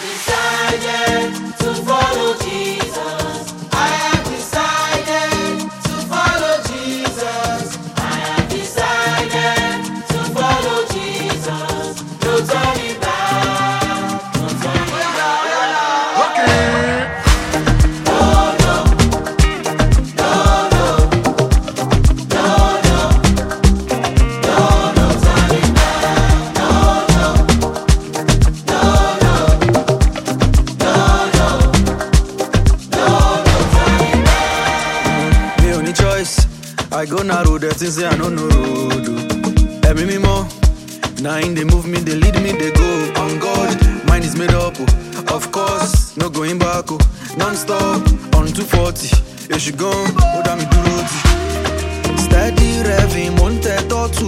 decided to follow I go na narrow the things say I no know road. oh. Eh, Ẹ̀mí mímọ́, na him dey move me, dey lead me, dey go. On God, mind is made up. oh. Of course, no going back. Oh. Non-stop, on 240. Èṣù gan, ó dá mi dúró tì. Steady revving, mo ń tẹ tọ́tù.